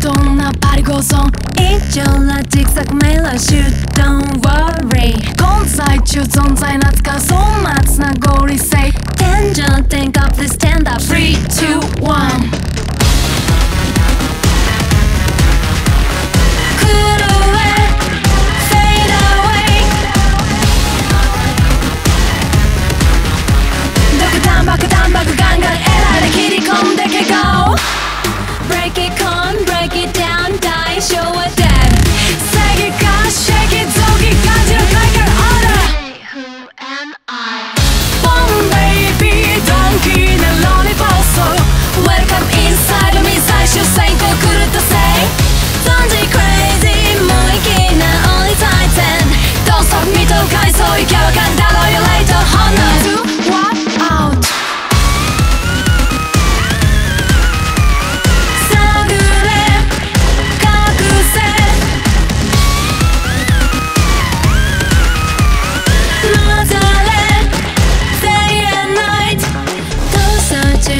Don't nobody go on. Eat your lunch, zigzag, mail a shoot. Don't worry. Don't say you don't say not. Got so much, not go say. Tangent, think of this.